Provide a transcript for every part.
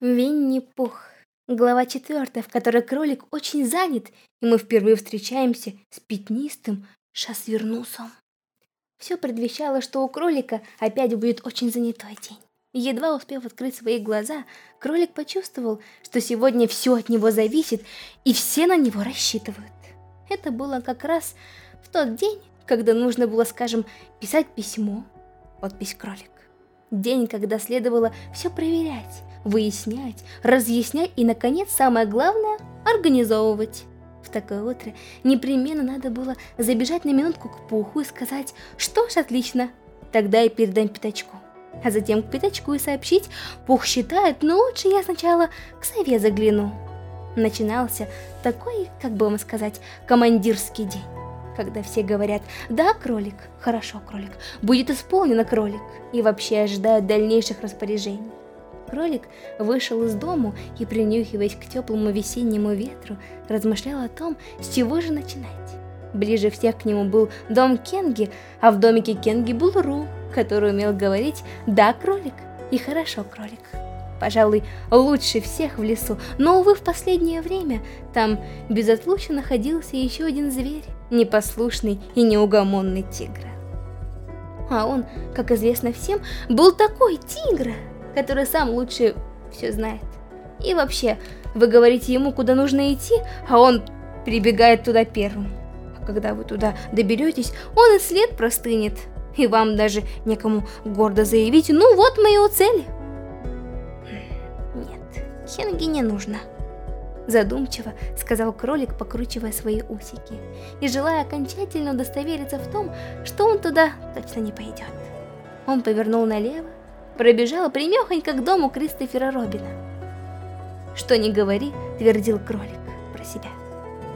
Винни-Пух. Глава четвертая, в которой кролик очень занят, и мы впервые встречаемся с пятнистым шасвернусом. Все предвещало, что у кролика опять будет очень занятой день. Едва успев открыть свои глаза, кролик почувствовал, что сегодня все от него зависит, и все на него рассчитывают. Это было как раз в тот день, когда нужно было, скажем, писать письмо, подпись кролик. День, когда следовало все проверять, выяснять, разъяснять и, наконец, самое главное, организовывать. В такое утро непременно надо было забежать на минутку к Пуху и сказать «Что ж, отлично, тогда я передам Пятачку». А затем к Пятачку и сообщить «Пух считает, но лучше я сначала к сове загляну». Начинался такой, как бы вам сказать, командирский день когда все говорят «Да, кролик, хорошо, кролик, будет исполнено, кролик» и вообще ожидают дальнейших распоряжений. Кролик вышел из дому и, принюхиваясь к теплому весеннему ветру, размышлял о том, с чего же начинать. Ближе всех к нему был дом Кенги, а в домике Кенги был Ру, который умел говорить «да, кролик» и «хорошо, кролик». Пожалуй, лучше всех в лесу, но, увы, в последнее время там безотлучно находился еще один зверь, непослушный и неугомонный тигр. А он, как известно всем, был такой тигр, который сам лучше все знает. И вообще, вы говорите ему, куда нужно идти, а он прибегает туда первым. А когда вы туда доберетесь, он и след простынет, и вам даже некому гордо заявить, ну вот мои цели. Хенги не нужно. Задумчиво сказал кролик, покручивая свои усики, и желая окончательно удостовериться в том, что он туда точно не пойдет. Он повернул налево, пробежал примехонько к дому Кристофера Робина. «Что не говори», — твердил кролик про себя.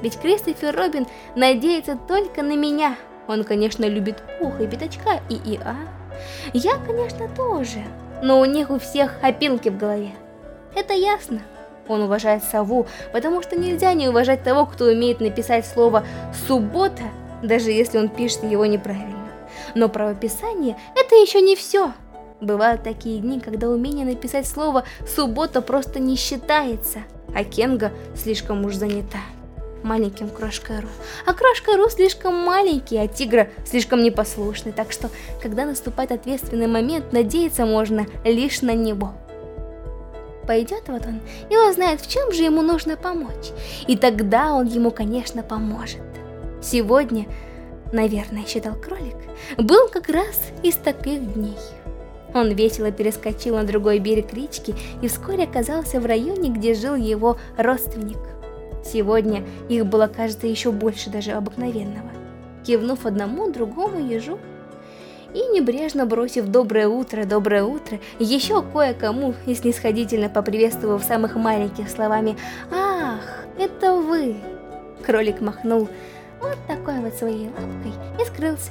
«Ведь Кристофер Робин надеется только на меня. Он, конечно, любит Пуха и Пятачка и Иа. Я, конечно, тоже, но у них у всех опилки в голове. Это ясно. Он уважает сову, потому что нельзя не уважать того, кто умеет написать слово «суббота», даже если он пишет его неправильно. Но правописание – это еще не все. Бывают такие дни, когда умение написать слово «суббота» просто не считается, а Кенга слишком уж занята маленьким крошкой Ру. А крошка Ру слишком маленький, а тигра слишком непослушный, так что, когда наступает ответственный момент, надеяться можно лишь на него. Пойдет вот он и узнает, в чем же ему нужно помочь. И тогда он ему, конечно, поможет. Сегодня, наверное, считал кролик, был как раз из таких дней. Он весело перескочил на другой берег речки и вскоре оказался в районе, где жил его родственник. Сегодня их было, кажется, еще больше даже обыкновенного. Кивнув одному, другому ежу, и небрежно бросив «доброе утро, доброе утро» еще кое-кому и снисходительно поприветствовав самых маленьких словами «Ах, это вы!» Кролик махнул вот такой вот своей лапкой и скрылся.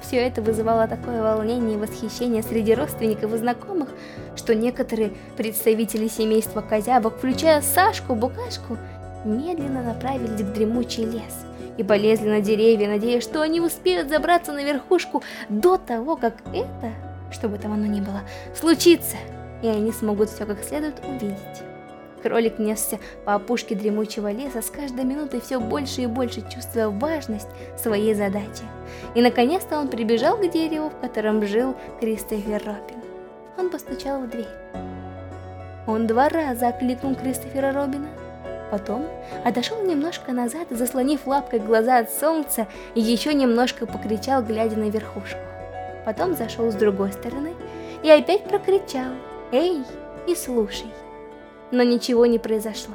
Все это вызывало такое волнение и восхищение среди родственников и знакомых, что некоторые представители семейства козябок, включая Сашку, Букашку, медленно направились к дремучий лес – и полезли на деревья, надеясь, что они успеют забраться на верхушку до того, как это, что бы там оно ни было, случится, и они смогут все как следует увидеть. Кролик несся по опушке дремучего леса с каждой минутой все больше и больше чувствуя важность своей задачи. И наконец-то он прибежал к дереву, в котором жил Кристофер Робин. Он постучал в дверь. Он два раза окликнул Кристофера Робина, Потом отошел немножко назад, заслонив лапкой глаза от солнца, и еще немножко покричал, глядя на верхушку. Потом зашел с другой стороны и опять прокричал «Эй, и слушай!» Но ничего не произошло.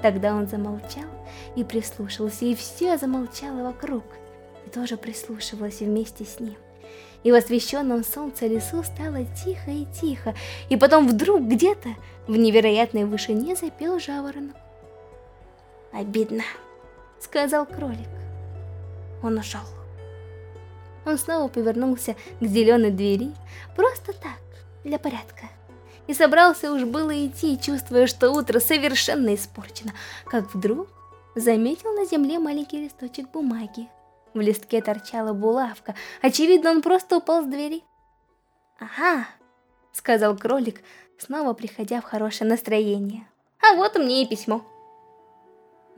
Тогда он замолчал и прислушался, и все замолчало вокруг, и тоже прислушивалось вместе с ним. И в освещенном солнце лесу стало тихо и тихо, и потом вдруг где-то в невероятной вышине запел жаворонок. «Обидно», — сказал кролик. Он ушел. Он снова повернулся к зеленой двери, просто так, для порядка. И собрался уж было идти, чувствуя, что утро совершенно испорчено, как вдруг заметил на земле маленький листочек бумаги. В листке торчала булавка, очевидно, он просто упал с двери. «Ага», — сказал кролик, снова приходя в хорошее настроение. А вот мне и письмо.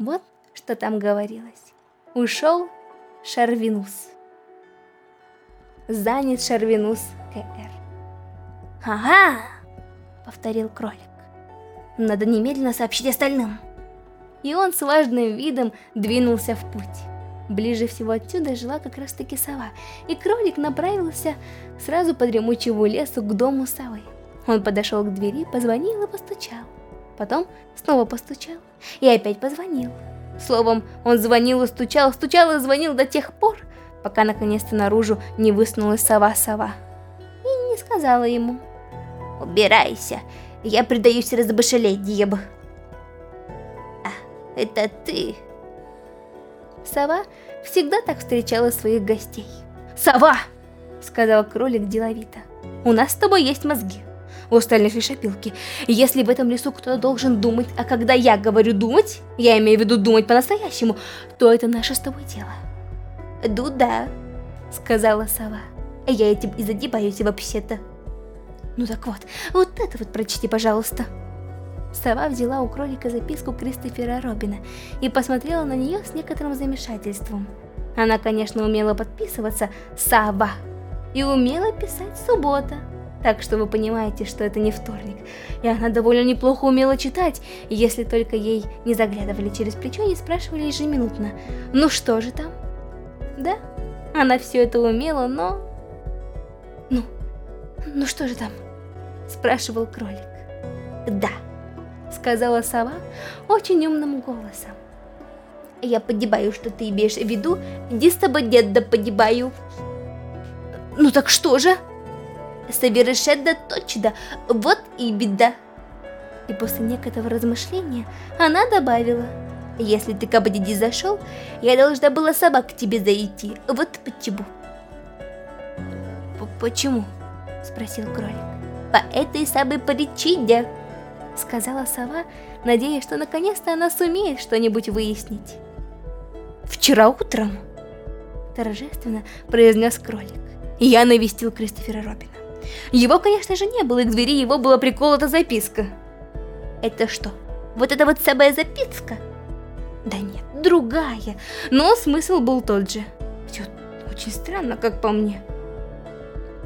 Вот что там говорилось. Ушел Шарвинус. Занят Шарвинус КР. «Ага!» — повторил кролик. «Надо немедленно сообщить остальным!» И он с важным видом двинулся в путь. Ближе всего отсюда жила как раз таки сова, и кролик направился сразу по дремучему лесу к дому совы. Он подошел к двери, позвонил и постучал. Потом снова постучал и опять позвонил. Словом, он звонил и стучал, стучал и звонил до тех пор, пока наконец-то наружу не высунулась сова-сова. И не сказала ему. «Убирайся, я предаюсь разбашелетье бы». «А, это ты?» Сова всегда так встречала своих гостей. «Сова!» — сказал кролик деловито. «У нас с тобой есть мозги. У остальных лишь опилки. Если в этом лесу кто-то должен думать, а когда я говорю думать, я имею в виду думать по-настоящему, то это наше с тобой дело». «Дуда», — сказала сова. «Я этим и задебаюсь вообще-то». «Ну так вот, вот это вот прочти, пожалуйста». Сова взяла у кролика записку Кристофера Робина и посмотрела на нее с некоторым замешательством. Она, конечно, умела подписываться «Сова» и умела писать «Суббота». Так что вы понимаете, что это не вторник. И она довольно неплохо умела читать, если только ей не заглядывали через плечо и не спрашивали ежеминутно «Ну что же там?» Да, она все это умела, но... «Ну, ну что же там?» Спрашивал кролик. «Да» сказала сова очень умным голосом. Я погибаю, что ты имеешь в виду, иди с тобой, дед, да погибаю. Ну так что же? Совершенно точно, вот и беда. И после некоторого размышления она добавила, если ты к Абадиди зашел, я должна была сама к тебе зайти, вот почему. Почему? Спросил кролик. По этой самой причине сказала сова, надеясь, что наконец-то она сумеет что-нибудь выяснить. «Вчера утром», – торжественно произнес кролик, – «я навестил Кристофера Робина. Его, конечно же, не было, и к двери его была приколота записка». «Это что, вот это вот самая записка?» «Да нет, другая, но смысл был тот же. Все очень странно, как по мне».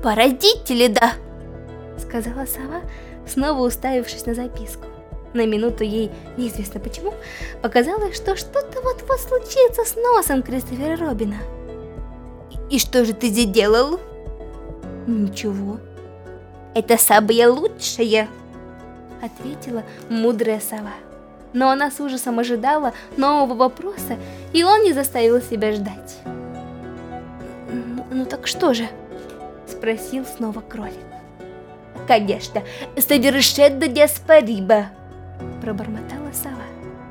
«Породители, да!» — сказала сова, снова уставившись на записку. На минуту ей, неизвестно почему, показалось, что что-то вот-вот случится с носом Кристофера Робина. «И что же ты здесь делал?» «Ничего». «Это самое лучшее!» Ответила мудрая сова. Но она с ужасом ожидала нового вопроса, и он не заставил себя ждать. «Ну, ну так что же?» Спросил снова кролик. Конечно, совершенно неоспоримо, пробормотала сова.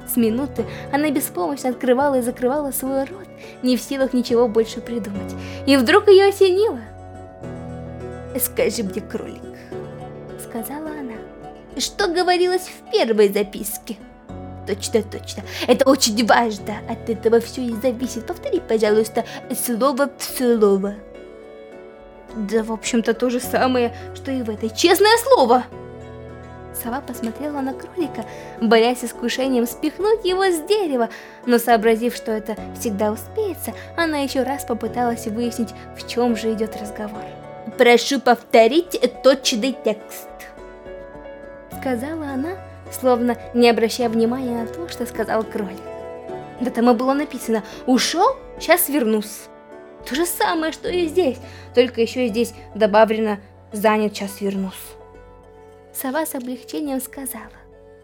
С минуты она беспомощно открывала и закрывала свой рот, не в силах ничего больше придумать. И вдруг ее осенило. «Скажи мне, кролик», — сказала она, — «что говорилось в первой записке?» Точно, точно. Это очень важно. От этого все и зависит. Повтори, пожалуйста, слово в слово. Да, в общем-то, то же самое, что и в этой. Честное слово! Сова посмотрела на кролика, борясь с искушением спихнуть его с дерева, но сообразив, что это всегда успеется, она еще раз попыталась выяснить, в чем же идет разговор. «Прошу повторить точный текст», — сказала она, словно не обращая внимания на то, что сказал кролик. Да там и было написано «Ушел? Сейчас вернусь». То же самое, что и здесь, только еще и здесь добавлено «занят, час вернусь». Сова с облегчением сказала.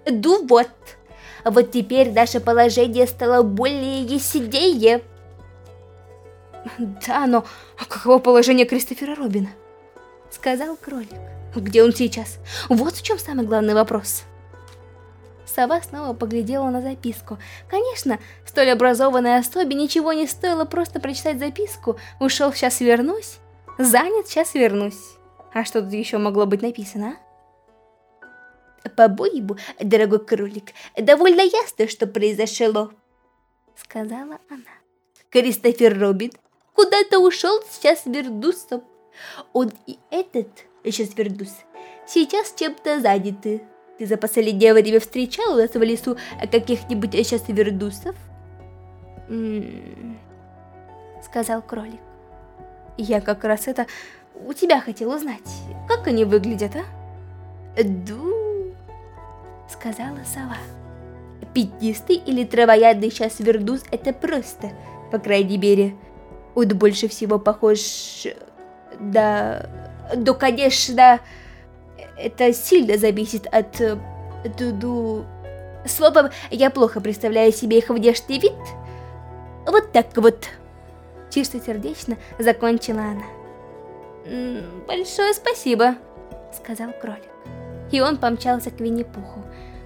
«Ду вот, вот теперь наше положение стало более еседее». «Да, но а каково положение Кристофера Робина?» Сказал кролик. «Где он сейчас? Вот в чем самый главный вопрос». Сова снова поглядела на записку. Конечно, столь образованной особе ничего не стоило просто прочитать записку «Ушел, сейчас вернусь», «Занят, сейчас вернусь». А что тут еще могло быть написано, а? «По-моему, дорогой кролик, довольно ясно, что произошло», — сказала она. «Кристофер Робин куда-то ушел сейчас вернусь. Он и этот сейчас Вердус. Сейчас чем-то заняты. Ты за последнее время встречал у нас в лесу каких-нибудь сейчас Вердусов? сказал кролик. Я как раз это у тебя хотел узнать. Как они выглядят, а? Ду, сказала сова. Пятнистый или травоядный сейчас вердус это просто, по крайней мере. Он больше всего похож... Да... Да, конечно... Это сильно зависит от... Дуду... Словом, я плохо представляю себе их внешний вид. Вот так вот. Чисто сердечно закончила она. «Большое спасибо», — сказал кролик. И он помчался к Винни-Пуху.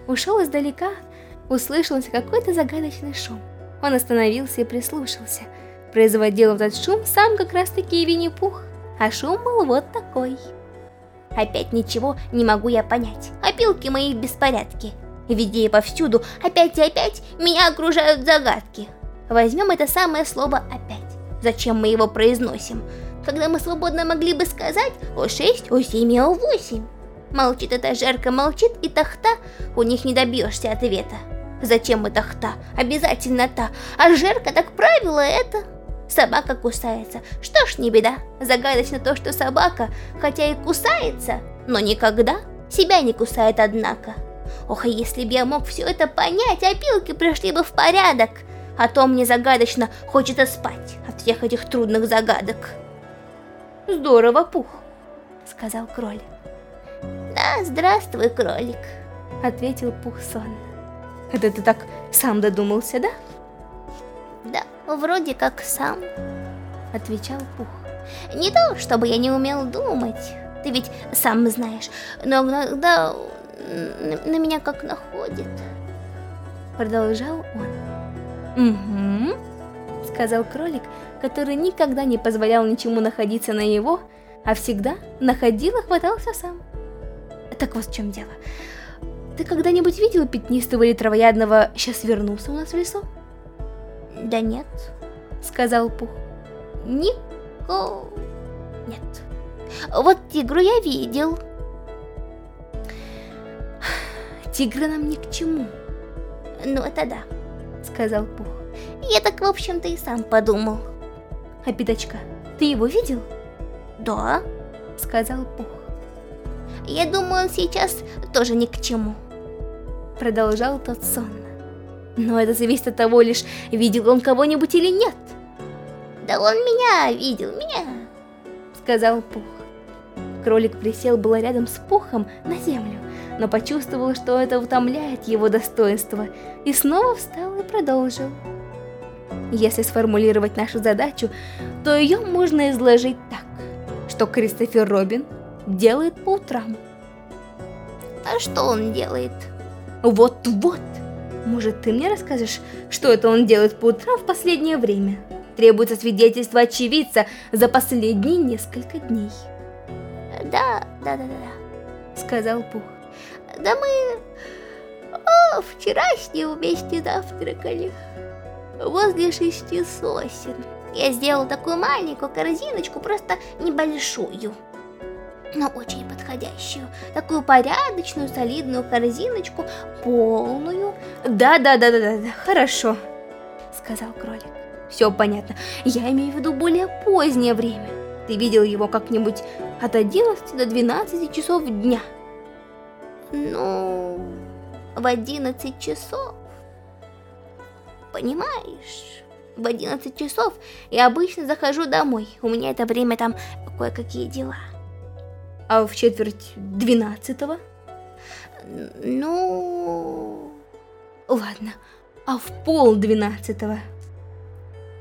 Ушел издалека, услышался какой-то загадочный шум. Он остановился и прислушался. Производил этот шум сам как раз-таки Винни-Пух, а шум был вот такой. Опять ничего не могу я понять. Опилки мои в беспорядке. Везде и повсюду, опять и опять, меня окружают загадки. Возьмем это самое слово «опять». Зачем мы его произносим? Когда мы свободно могли бы сказать «о 6, о 7 и о 8». Молчит эта жерка, молчит и тахта, у них не добьешься ответа. Зачем это хта? Обязательно та. А жерка так правило это. Собака кусается. Что ж, не беда. Загадочно то, что собака, хотя и кусается, но никогда себя не кусает, однако. Ох, если бы я мог все это понять, опилки пришли бы в порядок. А то мне загадочно хочется спать от всех этих трудных загадок. Здорово, Пух, сказал кролик. Да, здравствуй, кролик, ответил Пух сонно. Это ты так сам додумался, да? Вроде как сам, отвечал Пух. Не то, чтобы я не умел думать, ты ведь сам знаешь, но иногда на меня как находит. Продолжал он. Угу, сказал кролик, который никогда не позволял ничему находиться на его, а всегда находил и хватался сам. Так вот в чем дело. Ты когда-нибудь видел пятнистого или травоядного «сейчас вернулся у нас в лесу»? Да нет, сказал Пух. Нико... Нет. Вот тигру я видел. Тигры нам ни к чему. Ну это да, сказал Пух. Я так, в общем-то, и сам подумал. А пятачка, ты его видел? Да, сказал Пух. Я думаю, он сейчас тоже ни к чему. Продолжал тот сонно. Но это зависит от того лишь, видел он кого-нибудь или нет. Да он меня видел, меня, сказал Пух. Кролик присел было рядом с Пухом на землю, но почувствовал, что это утомляет его достоинство, и снова встал и продолжил. Если сформулировать нашу задачу, то ее можно изложить так, что Кристофер Робин делает по утрам. А что он делает? Вот-вот. Может, ты мне расскажешь, что это он делает по утрам в последнее время? Требуется свидетельство очевидца за последние несколько дней. Да, да, да, да, да, сказал Пух. Да мы о, вчера с ним вместе завтракали возле шести сосен. Я сделал такую маленькую корзиночку, просто небольшую но очень подходящую. Такую порядочную, солидную корзиночку, полную. Да-да-да-да-да, хорошо, сказал кролик. Все понятно. Я имею в виду более позднее время. Ты видел его как-нибудь от 11 до 12 часов дня? Ну, в 11 часов. Понимаешь? В 11 часов я обычно захожу домой. У меня это время там кое-какие дела. А в четверть двенадцатого? Ну... Ладно, а в пол двенадцатого?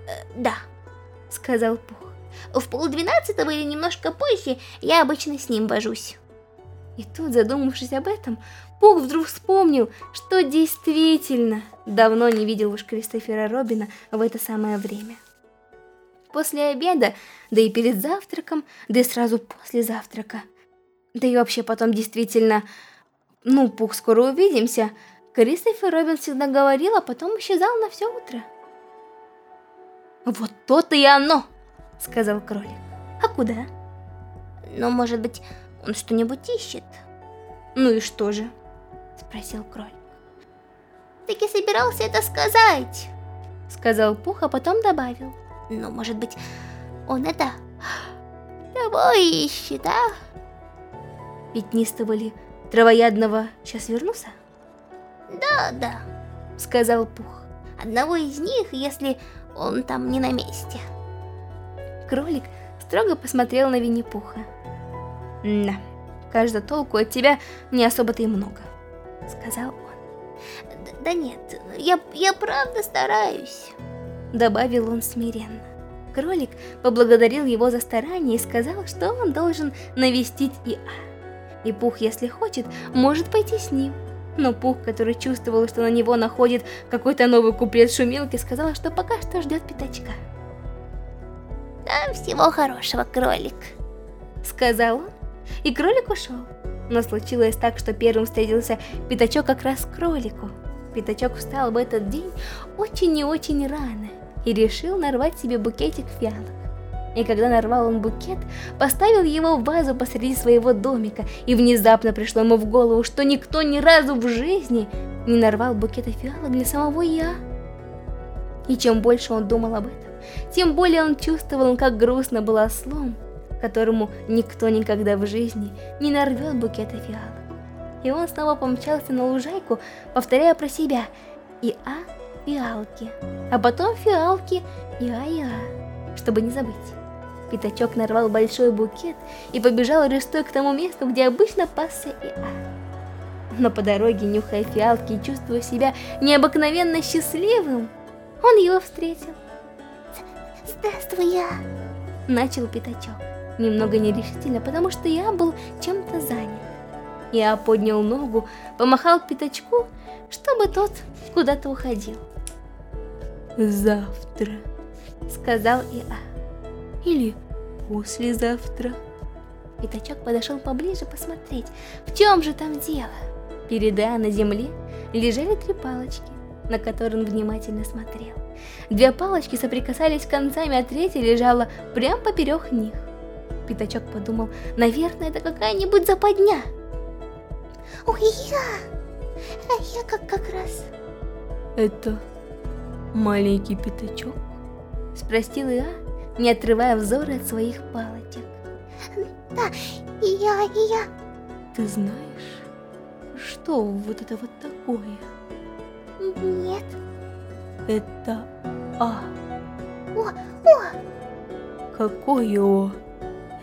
Э, да, сказал Пух. В пол двенадцатого или немножко позже я обычно с ним вожусь. И тут, задумавшись об этом, Пух вдруг вспомнил, что действительно давно не видел уж Кристофера Робина в это самое время. После обеда, да и перед завтраком, да и сразу после завтрака – да и вообще потом действительно... Ну, Пух, скоро увидимся. Кристофер Робин всегда говорил, а потом исчезал на все утро. Вот то-то и оно, сказал кролик. А куда? Ну, может быть, Он что-нибудь ищет. Ну и что же? Спросил кролик. Так и собирался это сказать. Сказал Пух, а потом добавил. Ну, может быть, он это... Того ищет, а? Пятнистого ли травоядного сейчас вернулся? Да, да, сказал Пух. Одного из них, если он там не на месте. Кролик строго посмотрел на Винни-Пуха. «Да, кажется, толку от тебя не особо-то и много», — сказал он. «Да, да нет, я, я правда стараюсь», — добавил он смиренно. Кролик поблагодарил его за старание и сказал, что он должен навестить Иа. И Пух, если хочет, может пойти с ним. Но Пух, который чувствовал, что на него находит какой-то новый куплет шумелки, сказал, что пока что ждет пятачка. «Там всего хорошего, кролик», — сказал он, и кролик ушел. Но случилось так, что первым встретился пятачок как раз кролику. Пятачок встал в этот день очень и очень рано и решил нарвать себе букетик фиалок. И когда нарвал он букет, поставил его в вазу посреди своего домика, и внезапно пришло ему в голову, что никто ни разу в жизни не нарвал букета фиалок для самого я. И чем больше он думал об этом, тем более он чувствовал, как грустно был ослом, которому никто никогда в жизни не нарвет букета фиалок. И он снова помчался на лужайку, повторяя про себя «И а, фиалки», а потом фиалки «И а, и а», чтобы не забыть. Пятачок нарвал большой букет и побежал рыстой к тому месту, где обычно пасся Иа. Но по дороге, нюхая фиалки и чувствуя себя необыкновенно счастливым, он его встретил. «Здравствуй, я!» Начал Пятачок, немного нерешительно, потому что я был чем-то занят. Я поднял ногу, помахал Пятачку, чтобы тот куда-то уходил. «Завтра», — сказал Иа или послезавтра. Пятачок подошел поближе посмотреть, в чем же там дело. Перед А на земле лежали три палочки, на которые он внимательно смотрел. Две палочки соприкасались концами, а третья лежала прямо поперек них. Пятачок подумал, наверное, это какая-нибудь западня. Ой, я! А я как как раз... Это маленький пятачок? Спросил я, не отрывая взоры от своих палочек. Да, и я, и я. Ты знаешь, что вот это вот такое? Нет. Это А. О, О! Какое О?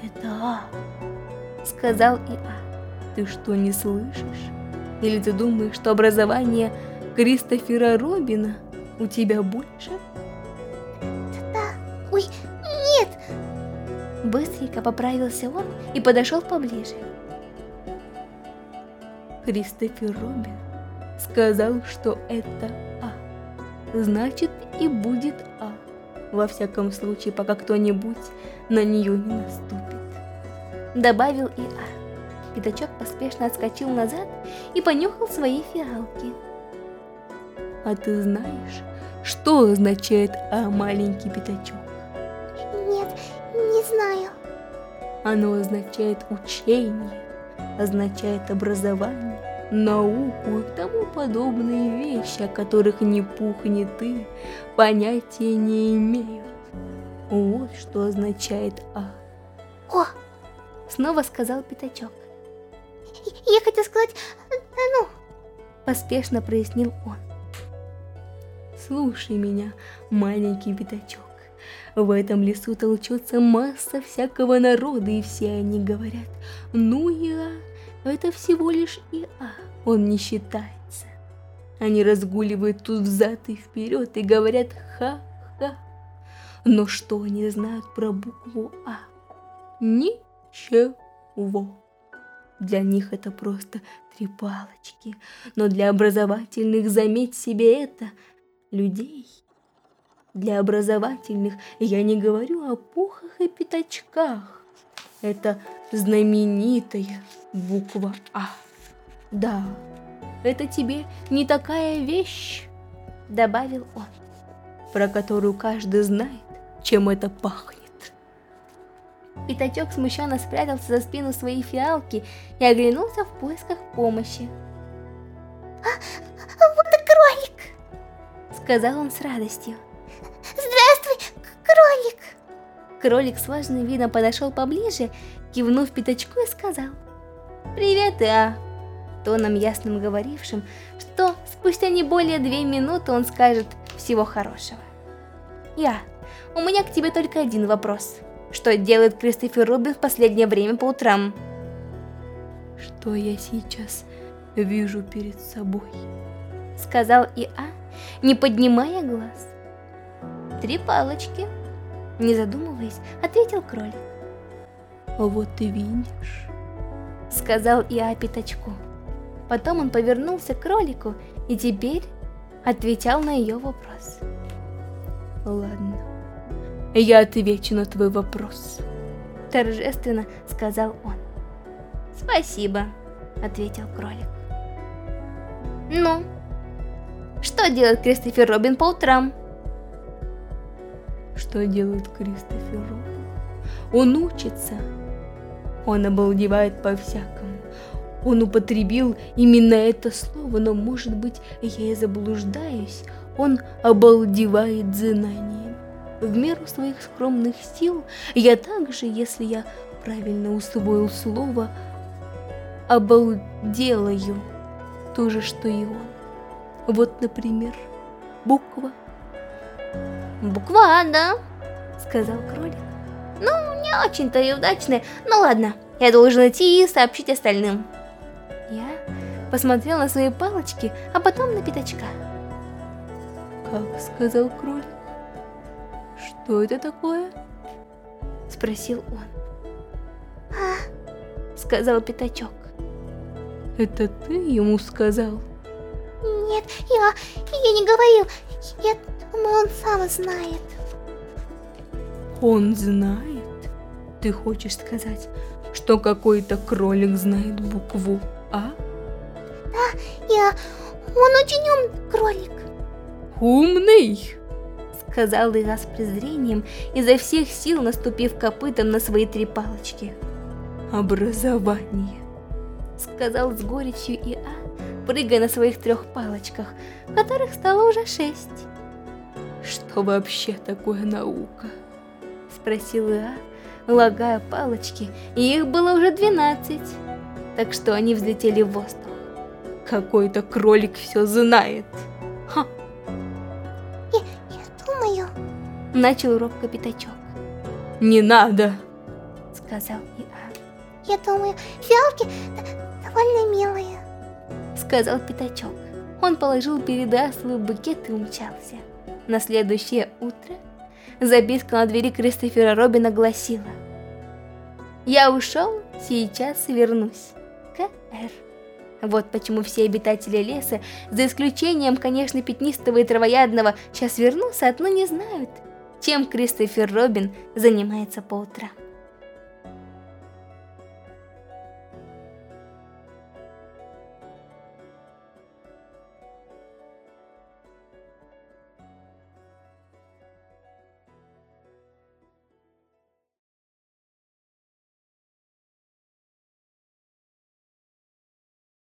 Это А. Сказал и А. Ты что, не слышишь? Или ты думаешь, что образование Кристофера Робина у тебя больше? Быстренько поправился он и подошел поближе. Кристофер Робин сказал, что это А. Значит и будет А. Во всяком случае, пока кто-нибудь на нее не наступит. Добавил и А. Пятачок поспешно отскочил назад и понюхал свои фиалки. А ты знаешь, что означает А, маленький пятачок? Знаю. Оно означает учение, означает образование, науку и тому подобные вещи, о которых ни пух, ни ты понятия не имеют. Вот что означает А. О! Снова сказал Пятачок. Я хотел сказать, ну... Поспешно прояснил он. Слушай меня, маленький Пятачок. В этом лесу толчется масса всякого народа, и все они говорят, ну я, это всего лишь Иа, он не считается. Они разгуливают тут взад и вперед и говорят ха-ха. Но что они знают про букву А? Ничего. Для них это просто три палочки, но для образовательных, заметь себе это, людей для образовательных я не говорю о пухах и пятачках. Это знаменитая буква А. Да, это тебе не такая вещь, добавил он, про которую каждый знает, чем это пахнет. Пятачок смущенно спрятался за спину своей фиалки и оглянулся в поисках помощи. А, вот и кролик! Сказал он с радостью. Кролик с важным видом подошел поближе, кивнув пятачку и сказал. Привет, А! Тоном ясным говорившим, что спустя не более две минуты он скажет всего хорошего. Я, у меня к тебе только один вопрос. Что делает Кристофер Робин в последнее время по утрам? Что я сейчас вижу перед собой? Сказал Иа, не поднимая глаз. Три палочки. Не задумываясь, ответил кролик. Вот ты видишь. Сказал Иа пятачку. Потом он повернулся к кролику и теперь отвечал на ее вопрос. Ладно, я отвечу на твой вопрос. Торжественно сказал он. Спасибо, ответил кролик. Ну, что делает Кристофер Робин по утрам? Что делает Кристофер Робин? Он учится. Он обалдевает по-всякому. Он употребил именно это слово, но, может быть, я и заблуждаюсь. Он обалдевает знанием. В меру своих скромных сил я также, если я правильно усвоил слово, обалделаю то же, что и он. Вот, например, буква. Буква А, да, сказал кролик. Ну, не очень-то и удачная. Ну ладно, я должен идти и сообщить остальным. Я посмотрел на свои палочки, а потом на пятачка. Как сказал кролик? Что это такое? Спросил он. А, сказал пятачок. Это ты ему сказал? Нет, я, я не говорил. Я думаю, он сам знает. Он знает? Ты хочешь сказать, что какой-то кролик знает букву А? Да, я... Он очень умный кролик. Умный? Сказал Ига с презрением, изо всех сил наступив копытом на свои три палочки. Образование. Сказал с горечью Иа, прыгая на своих трех палочках, которых стало уже шесть. Что вообще такое наука? Спросил Иа, лагая палочки, и их было уже двенадцать, так что они взлетели в воздух. Какой-то кролик все знает. Ха! Я, я думаю... Начал робко пятачок. Не надо! Сказал Иа. Я думаю, фиалки довольно милые. Сказал пятачок. Он положил перед А свой букет и умчался. На следующее утро записка на двери Кристофера Робина гласила «Я ушел, сейчас вернусь. К.Р.» Вот почему все обитатели леса, за исключением, конечно, пятнистого и травоядного, сейчас вернутся, одно не знают, чем Кристофер Робин занимается по утрам.